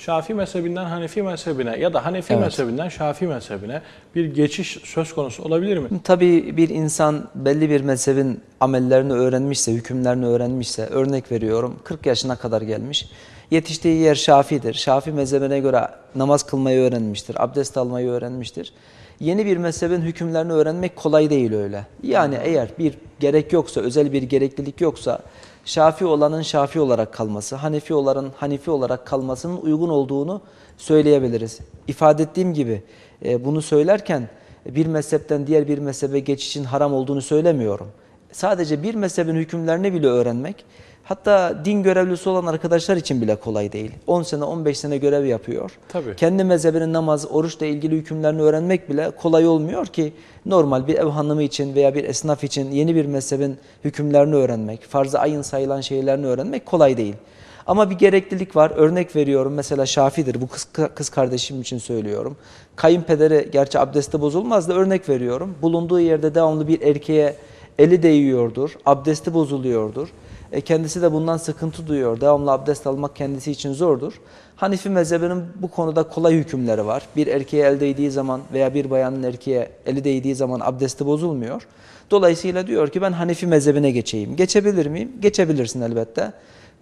Şafii mezhebinden Hanefi mezhebine ya da Hanefi Evet. mezhebinden Şafii mezhebine bir geçiş söz konusu olabilir mi? Tabii bir insan belli bir mezhebin amellerini öğrenmişse, hükümlerini öğrenmişse, örnek veriyorum 40 yaşına kadar gelmiş. Yetiştiği yer Şafi'dir. Şafi mezhebine göre namaz kılmayı öğrenmiştir, abdest almayı öğrenmiştir. Yeni bir mezhebin hükümlerini öğrenmek kolay değil öyle. Yani eğer bir gerek yoksa, özel bir gereklilik yoksa Şafi olanın Şafi olarak kalması, Hanefi olanın Hanefi olarak kalmasının uygun olduğunu söyleyebiliriz. İfade ettiğim gibi e, bunu söylerken bir mezhepten diğer bir mezhebe geçişin haram olduğunu söylemiyorum. Sadece bir mezhebin hükümlerini bile öğrenmek, hatta din görevlisi olan arkadaşlar için bile kolay değil. 10 sene, 15 sene görev yapıyor. Tabii. Kendi mezhebinin namaz, oruçla ilgili hükümlerini öğrenmek bile kolay olmuyor ki normal bir ev hanımı için veya bir esnaf için yeni bir mezhebin hükümlerini öğrenmek, farz-ı ayın sayılan şeylerini öğrenmek kolay değil. Ama bir gereklilik var. Örnek veriyorum mesela Şafi'dir. Bu kız, kız kardeşim için söylüyorum. Kayınpederi gerçi abdesti bozulmaz da örnek veriyorum. Bulunduğu yerde devamlı bir erkeğe eli değiyordur. Abdesti bozuluyordur. E kendisi de bundan sıkıntı duyuyor. Devamlı abdest almak kendisi için zordur. Hanifi mezhebinin bu konuda kolay hükümleri var. Bir erkeğe el değdiği zaman veya bir bayanın erkeğe eli değdiği zaman abdesti bozulmuyor. Dolayısıyla diyor ki ben Hanefi mezhebine geçeyim. Geçebilir miyim? Geçebilirsin elbette.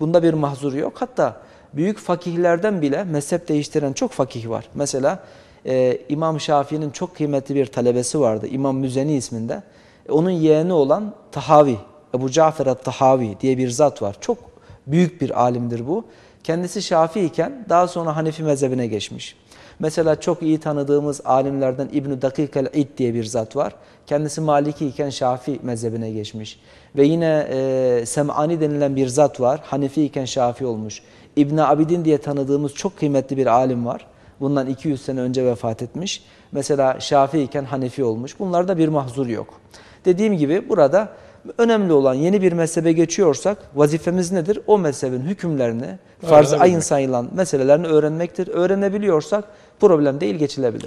Bunda bir mahzur yok. Hatta büyük fakihlerden bile mezhep değiştiren çok fakih var. Mesela e, İmam Şafii'nin çok kıymetli bir talebesi vardı. İmam Müzeni isminde. E, onun yeğeni olan Tahavi, Ebu Cafer Tahavi diye bir zat var. Çok büyük bir alimdir bu. Kendisi Şafii iken daha sonra Hanefi mezhebine geçmiş. Mesela çok iyi tanıdığımız alimlerden İbn-i Dakik el-İd diye bir zat var. Kendisi Maliki iken Şafii mezhebine geçmiş. Ve yine e, Sem'ani denilen bir zat var. Hanefi iken Şafii olmuş. İbn Abidin diye tanıdığımız çok kıymetli bir alim var. Bundan 200 sene önce vefat etmiş. Mesela Şafii iken Hanefi olmuş. Bunlarda bir mahzur yok. Dediğim gibi burada önemli olan yeni bir mezhebe geçiyorsak vazifemiz nedir? O mezhebin hükümlerini, farz-ı ayın sayılan meselelerini öğrenmektir. Öğrenebiliyorsak problem değil geçilebilir.